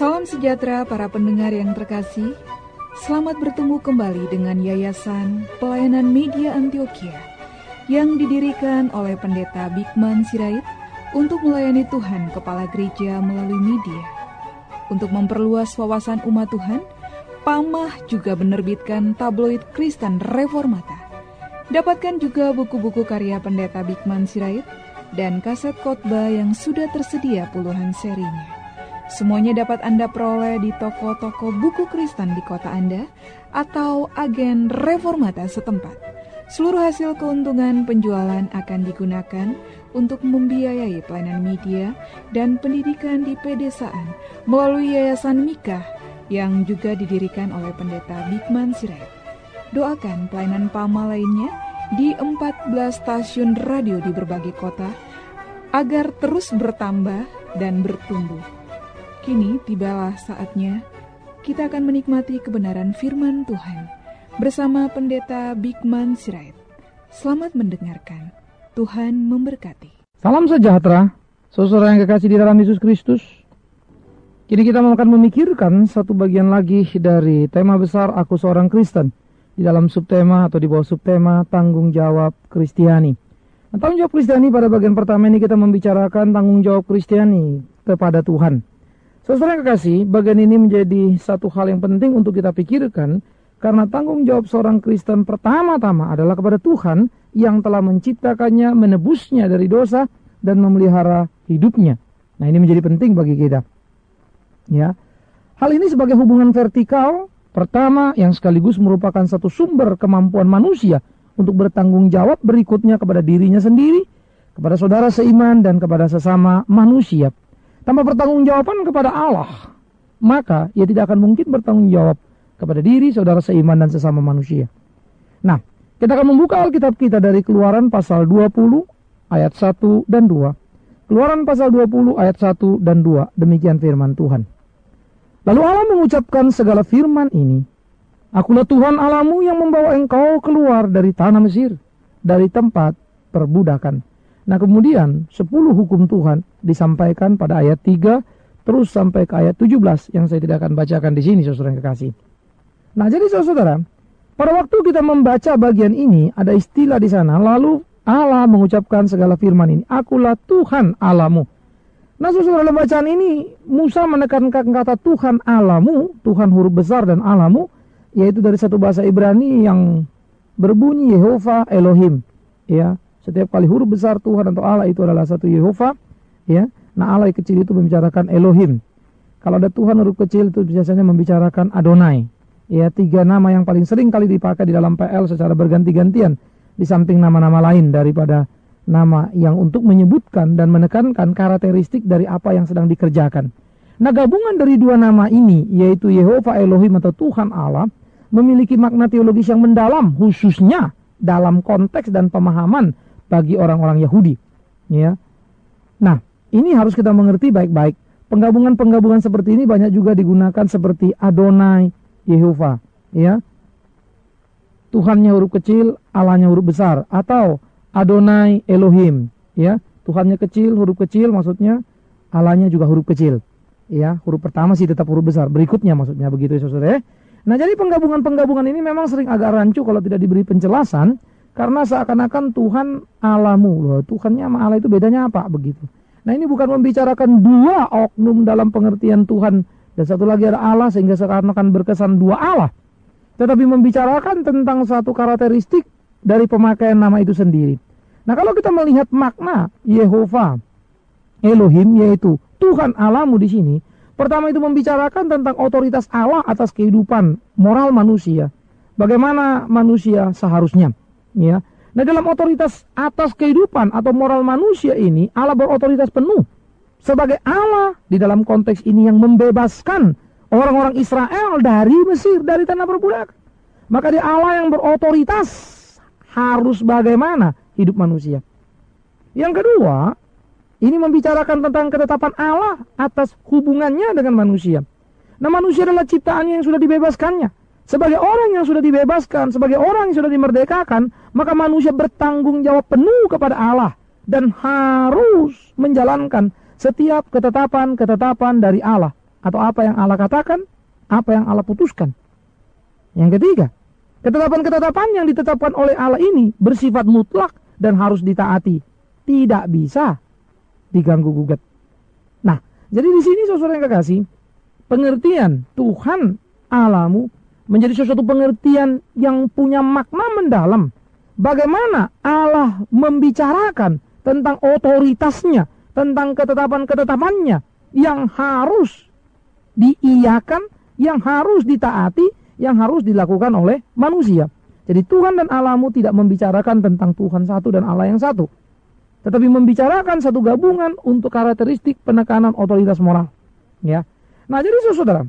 Salam sejahtera para pendengar yang terkasih. Selamat bertemu kembali dengan Yayasan Pelayanan Media Antioquia yang didirikan oleh Pendeta Bigman Sirait untuk melayani Tuhan Kepala Gereja melalui media. Untuk memperluas wawasan umat Tuhan, Pamah juga menerbitkan tabloid Kristen Reformata. Dapatkan juga buku-buku karya Pendeta Bigman Sirait dan kaset khotbah yang sudah tersedia puluhan serinya. Semuanya dapat Anda peroleh di toko-toko buku Kristen di kota Anda atau agen reformata setempat. Seluruh hasil keuntungan penjualan akan digunakan untuk membiayai pelayanan media dan pendidikan di pedesaan melalui Yayasan Mikah yang juga didirikan oleh pendeta Bigman Sirait. Doakan pelayanan PAMA lainnya di 14 stasiun radio di berbagai kota agar terus bertambah dan bertumbuh. Kini tibalah saatnya kita akan menikmati kebenaran firman Tuhan bersama Pendeta Bigman Sirait. Selamat mendengarkan. Tuhan memberkati. Salam sejahtera, saudara yang kekasih di dalam Yesus Kristus. Kini kita akan memikirkan satu bagian lagi dari tema besar Aku Seorang Kristen di dalam subtema atau di bawah subtema Tanggung Jawab Kristiani. Nah, tanggung jawab Kristiani pada bagian pertama ini kita membicarakan tanggung jawab Kristiani kepada Tuhan. Saudara yang kekasih, bagian ini menjadi satu hal yang penting untuk kita pikirkan karena tanggung jawab seorang Kristen pertama-tama adalah kepada Tuhan yang telah menciptakannya, menebusnya dari dosa dan memelihara hidupnya. Nah, ini menjadi penting bagi kita. Ya. Hal ini sebagai hubungan vertikal pertama yang sekaligus merupakan satu sumber kemampuan manusia untuk bertanggung jawab berikutnya kepada dirinya sendiri, kepada saudara seiman dan kepada sesama manusia tanpa pertanggungjawaban kepada Allah, maka ia tidak akan mungkin bertanggung jawab kepada diri, saudara seiman dan sesama manusia. Nah, kita akan membuka Alkitab kita dari Keluaran pasal 20 ayat 1 dan 2. Keluaran pasal 20 ayat 1 dan 2. Demikian firman Tuhan. Lalu Allah mengucapkan segala firman ini. Akulah Tuhan Alamu yang membawa engkau keluar dari tanah Mesir, dari tempat perbudakan. Nah kemudian 10 hukum Tuhan disampaikan pada ayat 3 terus sampai ke ayat 17 yang saya tidak akan bacakan di sini saudara kekasih. Nah jadi saudara, pada waktu kita membaca bagian ini ada istilah di sana lalu Allah mengucapkan segala firman ini, akulah Tuhan Alamu. Nah saudara dalam bacaan ini Musa menekankan kata Tuhan Alamu, Tuhan huruf besar dan Alamu, yaitu dari satu bahasa Ibrani yang berbunyi Yehova Elohim. Ya, setiap kali huruf besar Tuhan atau Allah itu adalah satu Yehova, ya. Nah, Allah yang kecil itu membicarakan Elohim. Kalau ada Tuhan huruf kecil itu biasanya membicarakan Adonai. Ya, tiga nama yang paling sering kali dipakai di dalam PL secara berganti-gantian di samping nama-nama lain daripada nama yang untuk menyebutkan dan menekankan karakteristik dari apa yang sedang dikerjakan. Nah, gabungan dari dua nama ini yaitu Yehova Elohim atau Tuhan Allah memiliki makna teologis yang mendalam khususnya dalam konteks dan pemahaman bagi orang-orang Yahudi. Ya. Nah, ini harus kita mengerti baik-baik. Penggabungan-penggabungan seperti ini banyak juga digunakan seperti Adonai Yehova, ya. Tuhannya huruf kecil, Allahnya huruf besar atau Adonai Elohim, ya. Tuhannya kecil, huruf kecil maksudnya Allahnya juga huruf kecil. Ya, huruf pertama sih tetap huruf besar, berikutnya maksudnya begitu ya Saudara. Ya. Nah, jadi penggabungan-penggabungan ini memang sering agak rancu kalau tidak diberi penjelasan karena seakan-akan Tuhan alamu loh. Tuhannya sama Allah itu bedanya apa begitu. Nah ini bukan membicarakan dua oknum dalam pengertian Tuhan dan satu lagi ada Allah sehingga seakan-akan berkesan dua Allah. Tetapi membicarakan tentang satu karakteristik dari pemakaian nama itu sendiri. Nah kalau kita melihat makna Yehova Elohim yaitu Tuhan alamu di sini, pertama itu membicarakan tentang otoritas Allah atas kehidupan moral manusia. Bagaimana manusia seharusnya ya. Nah, dalam otoritas atas kehidupan atau moral manusia ini, Allah berotoritas penuh. Sebagai Allah di dalam konteks ini yang membebaskan orang-orang Israel dari Mesir, dari tanah perbudakan. Maka dia Allah yang berotoritas harus bagaimana hidup manusia. Yang kedua, ini membicarakan tentang ketetapan Allah atas hubungannya dengan manusia. Nah manusia adalah ciptaannya yang sudah dibebaskannya. Sebagai orang yang sudah dibebaskan, sebagai orang yang sudah dimerdekakan, maka manusia bertanggung jawab penuh kepada Allah dan harus menjalankan setiap ketetapan-ketetapan dari Allah atau apa yang Allah katakan, apa yang Allah putuskan. Yang ketiga, ketetapan-ketetapan yang ditetapkan oleh Allah ini bersifat mutlak dan harus ditaati. Tidak bisa diganggu gugat. Nah, jadi di sini saudara yang kekasih, pengertian Tuhan Allahmu menjadi sesuatu pengertian yang punya makna mendalam. Bagaimana Allah membicarakan tentang otoritasnya, tentang ketetapan-ketetapannya yang harus diiyakan, yang harus ditaati, yang harus dilakukan oleh manusia. Jadi Tuhan dan Allahmu tidak membicarakan tentang Tuhan satu dan Allah yang satu. Tetapi membicarakan satu gabungan untuk karakteristik penekanan otoritas moral. Ya. Nah jadi saudara,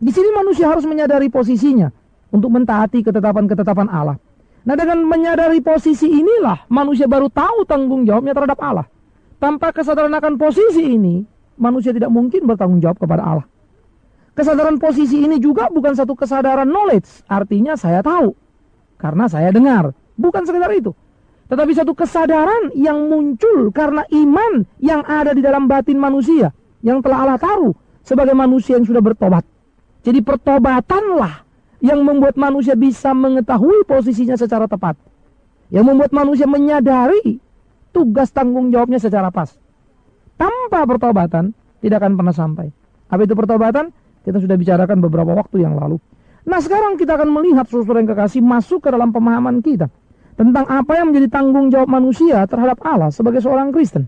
di sini manusia harus menyadari posisinya untuk mentaati ketetapan-ketetapan Allah. Nah dengan menyadari posisi inilah manusia baru tahu tanggung jawabnya terhadap Allah. Tanpa kesadaran akan posisi ini, manusia tidak mungkin bertanggung jawab kepada Allah. Kesadaran posisi ini juga bukan satu kesadaran knowledge, artinya saya tahu. Karena saya dengar, bukan sekedar itu. Tetapi satu kesadaran yang muncul karena iman yang ada di dalam batin manusia. Yang telah Allah taruh sebagai manusia yang sudah bertobat. Jadi pertobatanlah yang membuat manusia bisa mengetahui posisinya secara tepat. Yang membuat manusia menyadari tugas tanggung jawabnya secara pas. Tanpa pertobatan tidak akan pernah sampai. Apa itu pertobatan? Kita sudah bicarakan beberapa waktu yang lalu. Nah sekarang kita akan melihat saudara yang kekasih masuk ke dalam pemahaman kita. Tentang apa yang menjadi tanggung jawab manusia terhadap Allah sebagai seorang Kristen.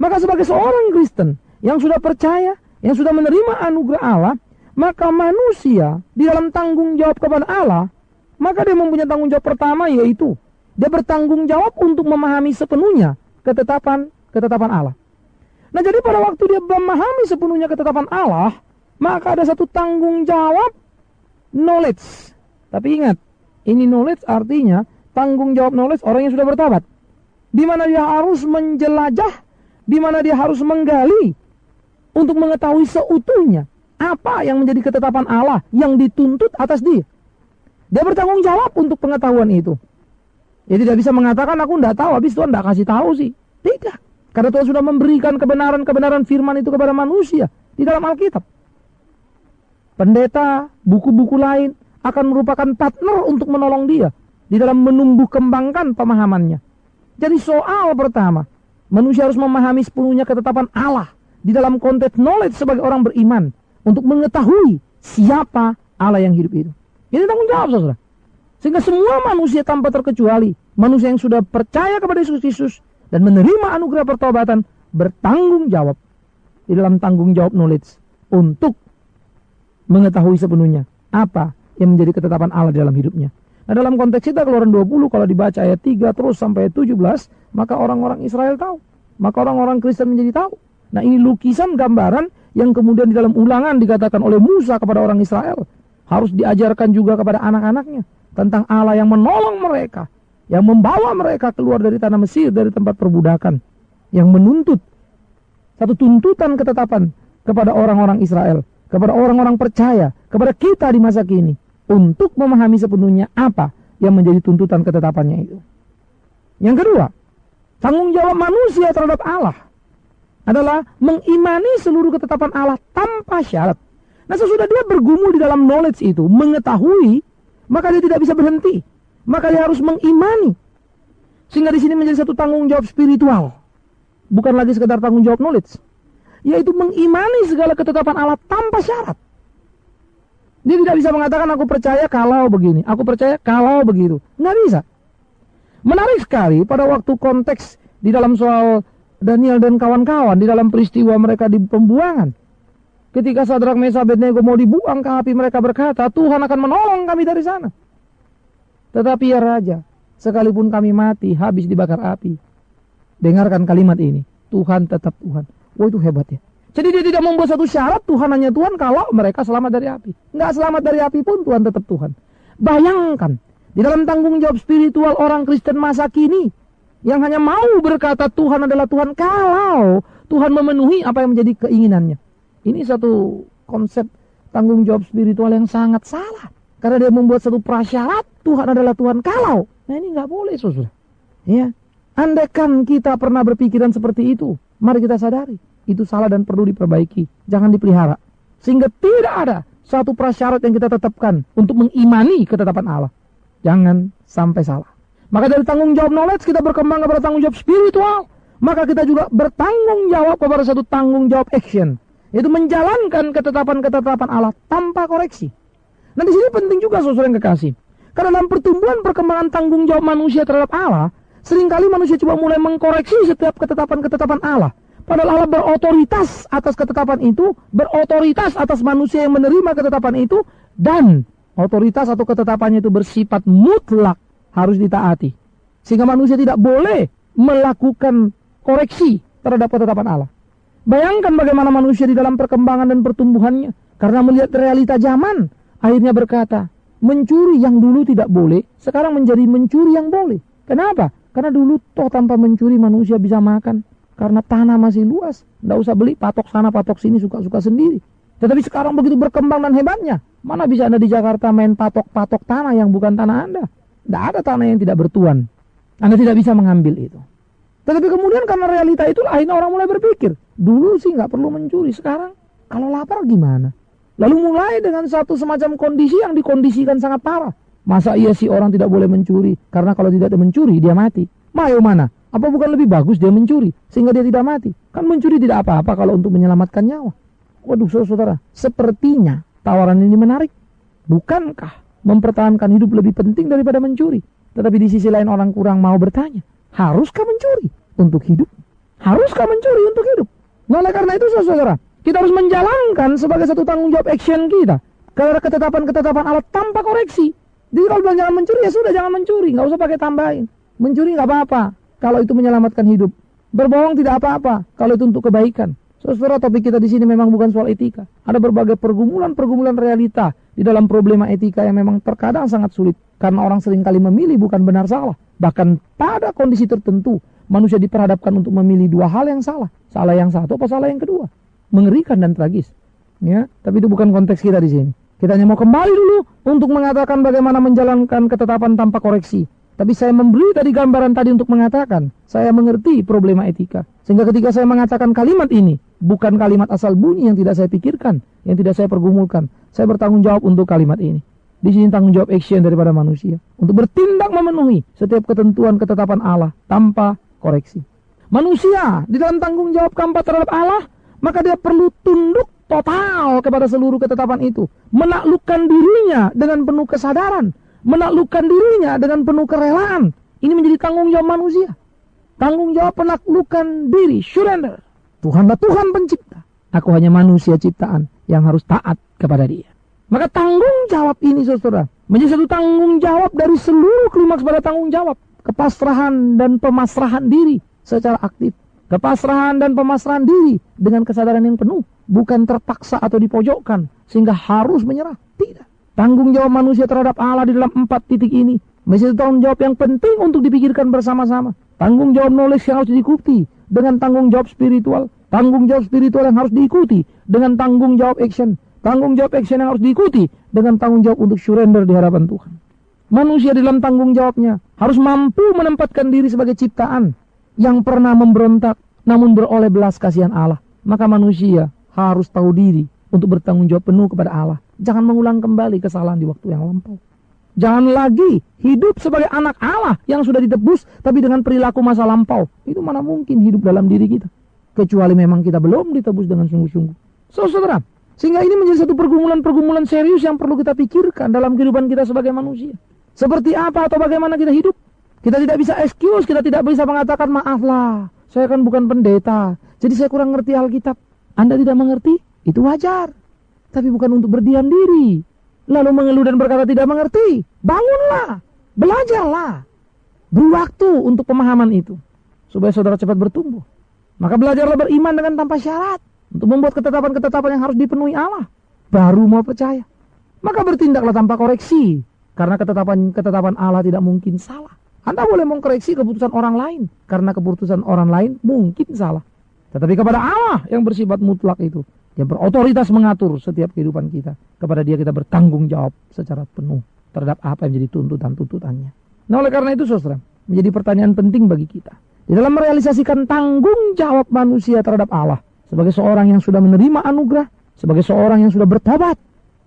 Maka sebagai seorang Kristen yang sudah percaya, yang sudah menerima anugerah Allah, maka manusia di dalam tanggung jawab kepada Allah, maka dia mempunyai tanggung jawab pertama yaitu dia bertanggung jawab untuk memahami sepenuhnya ketetapan ketetapan Allah. Nah jadi pada waktu dia memahami sepenuhnya ketetapan Allah, maka ada satu tanggung jawab knowledge. Tapi ingat, ini knowledge artinya tanggung jawab knowledge orang yang sudah bertobat. Di mana dia harus menjelajah, di mana dia harus menggali untuk mengetahui seutuhnya apa yang menjadi ketetapan Allah yang dituntut atas dia. Dia bertanggung jawab untuk pengetahuan itu. Ya tidak bisa mengatakan aku tidak tahu, habis Tuhan tidak kasih tahu sih. Tidak. Karena Tuhan sudah memberikan kebenaran-kebenaran firman itu kepada manusia di dalam Alkitab pendeta, buku-buku lain akan merupakan partner untuk menolong dia di dalam menumbuh kembangkan pemahamannya. Jadi soal pertama, manusia harus memahami sepenuhnya ketetapan Allah di dalam konteks knowledge sebagai orang beriman untuk mengetahui siapa Allah yang hidup itu. Ini tanggung jawab saudara. Sehingga semua manusia tanpa terkecuali, manusia yang sudah percaya kepada Yesus Kristus dan menerima anugerah pertobatan bertanggung jawab di dalam tanggung jawab knowledge untuk mengetahui sepenuhnya apa yang menjadi ketetapan Allah dalam hidupnya. Nah dalam konteks kita keluaran 20 kalau dibaca ayat 3 terus sampai 17 maka orang-orang Israel tahu. Maka orang-orang Kristen menjadi tahu. Nah ini lukisan gambaran yang kemudian di dalam ulangan dikatakan oleh Musa kepada orang Israel. Harus diajarkan juga kepada anak-anaknya. Tentang Allah yang menolong mereka. Yang membawa mereka keluar dari tanah Mesir dari tempat perbudakan. Yang menuntut. Satu tuntutan ketetapan kepada orang-orang Israel kepada orang-orang percaya, kepada kita di masa kini untuk memahami sepenuhnya apa yang menjadi tuntutan ketetapannya itu. Yang kedua, tanggung jawab manusia terhadap Allah adalah mengimani seluruh ketetapan Allah tanpa syarat. Nah sesudah dia bergumul di dalam knowledge itu, mengetahui, maka dia tidak bisa berhenti. Maka dia harus mengimani. Sehingga di sini menjadi satu tanggung jawab spiritual. Bukan lagi sekedar tanggung jawab knowledge yaitu mengimani segala ketetapan Allah tanpa syarat. Dia tidak bisa mengatakan aku percaya kalau begini, aku percaya kalau begitu. Nggak bisa. Menarik sekali pada waktu konteks di dalam soal Daniel dan kawan-kawan di dalam peristiwa mereka di pembuangan. Ketika Sadrak Mesa Abednego mau dibuang ke api mereka berkata, Tuhan akan menolong kami dari sana. Tetapi ya Raja, sekalipun kami mati habis dibakar api. Dengarkan kalimat ini, Tuhan tetap Tuhan. Wah itu hebat ya. Jadi dia tidak membuat satu syarat Tuhan hanya Tuhan kalau mereka selamat dari api. Nggak selamat dari api pun Tuhan tetap Tuhan. Bayangkan di dalam tanggung jawab spiritual orang Kristen masa kini yang hanya mau berkata Tuhan adalah Tuhan kalau Tuhan memenuhi apa yang menjadi keinginannya. Ini satu konsep tanggung jawab spiritual yang sangat salah. Karena dia membuat satu prasyarat Tuhan adalah Tuhan kalau. Nah ini nggak boleh saudara. Ya. Andaikan kita pernah berpikiran seperti itu, Mari kita sadari, itu salah dan perlu diperbaiki. Jangan dipelihara. Sehingga tidak ada satu prasyarat yang kita tetapkan untuk mengimani ketetapan Allah. Jangan sampai salah. Maka dari tanggung jawab knowledge kita berkembang kepada tanggung jawab spiritual. Maka kita juga bertanggung jawab kepada satu tanggung jawab action. Yaitu menjalankan ketetapan-ketetapan Allah tanpa koreksi. Nah di sini penting juga saudara yang kekasih. Karena dalam pertumbuhan perkembangan tanggung jawab manusia terhadap Allah, sering kali manusia coba mulai mengkoreksi setiap ketetapan-ketetapan Allah. Padahal Allah berotoritas atas ketetapan itu, berotoritas atas manusia yang menerima ketetapan itu, dan otoritas atau ketetapannya itu bersifat mutlak harus ditaati. Sehingga manusia tidak boleh melakukan koreksi terhadap ketetapan Allah. Bayangkan bagaimana manusia di dalam perkembangan dan pertumbuhannya. Karena melihat realita zaman, akhirnya berkata, mencuri yang dulu tidak boleh, sekarang menjadi mencuri yang boleh. Kenapa? Karena dulu toh tanpa mencuri manusia bisa makan. Karena tanah masih luas. Tidak usah beli patok sana patok sini suka-suka sendiri. Tetapi sekarang begitu berkembang dan hebatnya. Mana bisa Anda di Jakarta main patok-patok tanah yang bukan tanah Anda. Tidak ada tanah yang tidak bertuan. Anda tidak bisa mengambil itu. Tetapi kemudian karena realita itu akhirnya orang mulai berpikir. Dulu sih nggak perlu mencuri. Sekarang kalau lapar gimana? Lalu mulai dengan satu semacam kondisi yang dikondisikan sangat parah. Masa iya sih orang tidak boleh mencuri? Karena kalau tidak mencuri dia mati. Mayo mana? Apa bukan lebih bagus dia mencuri sehingga dia tidak mati? Kan mencuri tidak apa-apa kalau untuk menyelamatkan nyawa. Waduh saudara-saudara, sepertinya tawaran ini menarik. Bukankah mempertahankan hidup lebih penting daripada mencuri? Tetapi di sisi lain orang kurang mau bertanya, haruskah mencuri untuk hidup? Haruskah mencuri untuk hidup? Nah, oleh karena itu saudara, kita harus menjalankan sebagai satu tanggung jawab action kita. Karena ketetapan-ketetapan Allah tanpa koreksi. Jadi kalau bilang jangan mencuri ya sudah jangan mencuri, nggak usah pakai tambahin. Mencuri nggak apa-apa, kalau itu menyelamatkan hidup. Berbohong tidak apa-apa kalau itu untuk kebaikan. Saudara, topik kita di sini memang bukan soal etika. Ada berbagai pergumulan-pergumulan realita di dalam problema etika yang memang terkadang sangat sulit. Karena orang sering kali memilih bukan benar salah. Bahkan pada kondisi tertentu, manusia diperhadapkan untuk memilih dua hal yang salah. Salah yang satu apa salah yang kedua. Mengerikan dan tragis. Ya, tapi itu bukan konteks kita di sini. Kita hanya mau kembali dulu untuk mengatakan bagaimana menjalankan ketetapan tanpa koreksi. Tapi saya memberi tadi gambaran tadi untuk mengatakan, saya mengerti problema etika. Sehingga ketika saya mengatakan kalimat ini, bukan kalimat asal bunyi yang tidak saya pikirkan, yang tidak saya pergumulkan. Saya bertanggung jawab untuk kalimat ini. Di sini tanggung jawab action daripada manusia. Untuk bertindak memenuhi setiap ketentuan ketetapan Allah tanpa koreksi. Manusia di dalam tanggung jawab keempat terhadap Allah, maka dia perlu tunduk total kepada seluruh ketetapan itu. Menaklukkan dirinya dengan penuh kesadaran menaklukkan dirinya dengan penuh kerelaan. Ini menjadi tanggung jawab manusia. Tanggung jawab penaklukan diri, surrender. Tuhanlah Tuhan pencipta. Aku hanya manusia ciptaan yang harus taat kepada dia. Maka tanggung jawab ini saudara, menjadi satu tanggung jawab dari seluruh klimaks pada tanggung jawab. Kepasrahan dan pemasrahan diri secara aktif. Kepasrahan dan pemasrahan diri dengan kesadaran yang penuh. Bukan terpaksa atau dipojokkan sehingga harus menyerah. Tidak. Tanggung jawab manusia terhadap Allah di dalam empat titik ini menjadi tanggung jawab yang penting untuk dipikirkan bersama-sama. Tanggung jawab knowledge yang harus diikuti dengan tanggung jawab spiritual. Tanggung jawab spiritual yang harus diikuti dengan tanggung jawab action. Tanggung jawab action yang harus diikuti dengan tanggung jawab untuk surrender di hadapan Tuhan. Manusia dalam tanggung jawabnya harus mampu menempatkan diri sebagai ciptaan yang pernah memberontak namun beroleh belas kasihan Allah. Maka manusia harus tahu diri untuk bertanggung jawab penuh kepada Allah. Jangan mengulang kembali kesalahan di waktu yang lampau. Jangan lagi hidup sebagai anak Allah yang sudah ditebus tapi dengan perilaku masa lampau. Itu mana mungkin hidup dalam diri kita. Kecuali memang kita belum ditebus dengan sungguh-sungguh. So, saudara, sehingga ini menjadi satu pergumulan-pergumulan serius yang perlu kita pikirkan dalam kehidupan kita sebagai manusia. Seperti apa atau bagaimana kita hidup. Kita tidak bisa excuse, kita tidak bisa mengatakan maaflah. Saya kan bukan pendeta, jadi saya kurang ngerti Alkitab. Anda tidak mengerti? Itu wajar. Tapi bukan untuk berdiam diri. Lalu mengeluh dan berkata tidak mengerti. Bangunlah. Belajarlah. Beri waktu untuk pemahaman itu. Supaya saudara cepat bertumbuh. Maka belajarlah beriman dengan tanpa syarat. Untuk membuat ketetapan-ketetapan yang harus dipenuhi Allah. Baru mau percaya. Maka bertindaklah tanpa koreksi. Karena ketetapan-ketetapan Allah tidak mungkin salah. Anda boleh mengkoreksi keputusan orang lain. Karena keputusan orang lain mungkin salah. Tetapi kepada Allah yang bersifat mutlak itu, yang berotoritas mengatur setiap kehidupan kita, kepada dia kita bertanggung jawab secara penuh terhadap apa yang menjadi tuntutan-tuntutannya. Nah oleh karena itu saudara, menjadi pertanyaan penting bagi kita. Di dalam merealisasikan tanggung jawab manusia terhadap Allah, sebagai seorang yang sudah menerima anugerah, sebagai seorang yang sudah bertobat,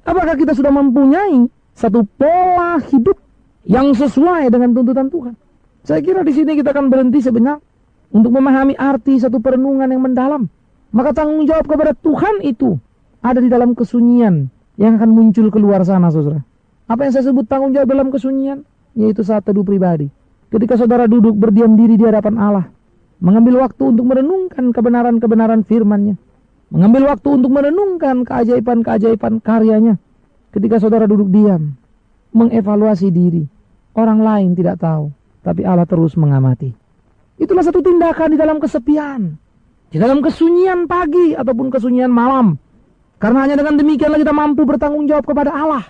apakah kita sudah mempunyai satu pola hidup yang sesuai dengan tuntutan Tuhan? Saya kira di sini kita akan berhenti sebentar untuk memahami arti satu perenungan yang mendalam. Maka tanggung jawab kepada Tuhan itu ada di dalam kesunyian yang akan muncul keluar sana, saudara. Apa yang saya sebut tanggung jawab dalam kesunyian? Yaitu saat teduh pribadi. Ketika saudara duduk berdiam diri di hadapan Allah, mengambil waktu untuk merenungkan kebenaran-kebenaran firman-Nya, mengambil waktu untuk merenungkan keajaiban-keajaiban karyanya. Ketika saudara duduk diam, mengevaluasi diri, orang lain tidak tahu, tapi Allah terus mengamati. Itulah satu tindakan di dalam kesepian, di dalam kesunyian pagi ataupun kesunyian malam. Karena hanya dengan demikianlah kita mampu bertanggung jawab kepada Allah.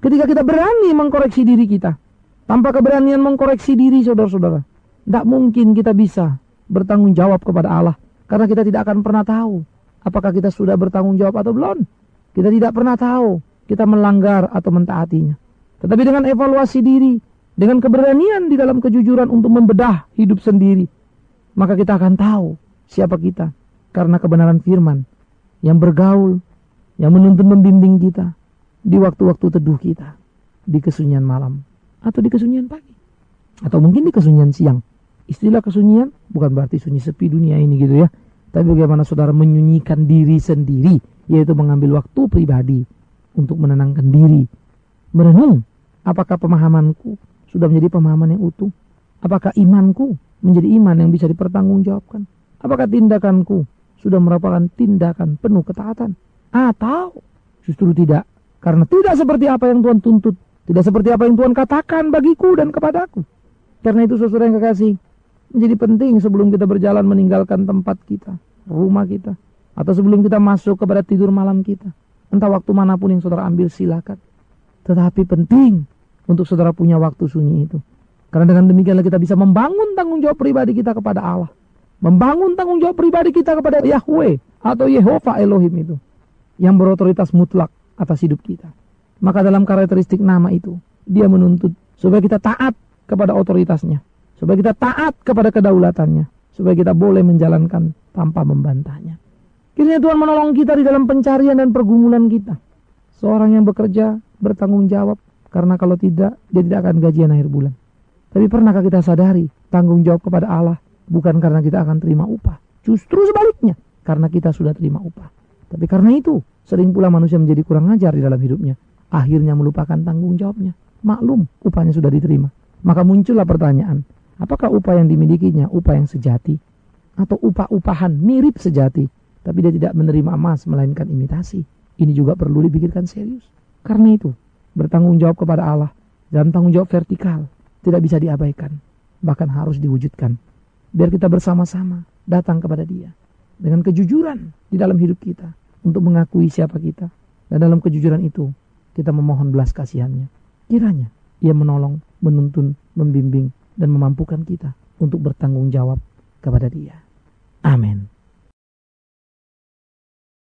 Ketika kita berani mengkoreksi diri kita. Tanpa keberanian mengkoreksi diri saudara-saudara. Tidak mungkin kita bisa bertanggung jawab kepada Allah. Karena kita tidak akan pernah tahu. Apakah kita sudah bertanggung jawab atau belum. Kita tidak pernah tahu. Kita melanggar atau mentaatinya. Tetapi dengan evaluasi diri. Dengan keberanian di dalam kejujuran untuk membedah hidup sendiri. Maka kita akan tahu siapa kita. Karena kebenaran firman. Yang bergaul. Yang menuntun membimbing kita. Di waktu-waktu teduh kita. Di kesunyian malam atau di kesunyian pagi atau mungkin di kesunyian siang. Istilah kesunyian bukan berarti sunyi sepi dunia ini gitu ya. Tapi bagaimana saudara menyunyikan diri sendiri yaitu mengambil waktu pribadi untuk menenangkan diri. Merenung apakah pemahamanku sudah menjadi pemahaman yang utuh? Apakah imanku menjadi iman yang bisa dipertanggungjawabkan? Apakah tindakanku sudah merupakan tindakan penuh ketaatan? Atau justru tidak? Karena tidak seperti apa yang Tuhan tuntut tidak seperti apa yang Tuhan katakan bagiku dan kepadaku. Karena itu saudara yang kekasih, menjadi penting sebelum kita berjalan meninggalkan tempat kita, rumah kita, atau sebelum kita masuk kepada tidur malam kita. Entah waktu mana pun yang saudara ambil silakan. Tetapi penting untuk saudara punya waktu sunyi itu. Karena dengan demikianlah kita bisa membangun tanggung jawab pribadi kita kepada Allah. Membangun tanggung jawab pribadi kita kepada Yahweh atau Yehova Elohim itu. Yang berotoritas mutlak atas hidup kita. Maka dalam karakteristik nama itu, dia menuntut supaya kita taat kepada otoritasnya. Supaya kita taat kepada kedaulatannya. Supaya kita boleh menjalankan tanpa membantahnya. Kiranya Tuhan menolong kita di dalam pencarian dan pergumulan kita. Seorang yang bekerja bertanggung jawab. Karena kalau tidak, dia tidak akan gajian akhir bulan. Tapi pernahkah kita sadari tanggung jawab kepada Allah bukan karena kita akan terima upah. Justru sebaliknya, karena kita sudah terima upah. Tapi karena itu, sering pula manusia menjadi kurang ajar di dalam hidupnya akhirnya melupakan tanggung jawabnya. Maklum, upahnya sudah diterima. Maka muncullah pertanyaan, apakah upah yang dimilikinya upah yang sejati? Atau upah-upahan mirip sejati, tapi dia tidak menerima emas melainkan imitasi? Ini juga perlu dipikirkan serius. Karena itu, bertanggung jawab kepada Allah dan tanggung jawab vertikal tidak bisa diabaikan, bahkan harus diwujudkan. Biar kita bersama-sama datang kepada dia dengan kejujuran di dalam hidup kita untuk mengakui siapa kita. Dan dalam kejujuran itu kita memohon belas kasihannya. Kiranya ia menolong, menuntun, membimbing, dan memampukan kita untuk bertanggung jawab kepada dia. Amin.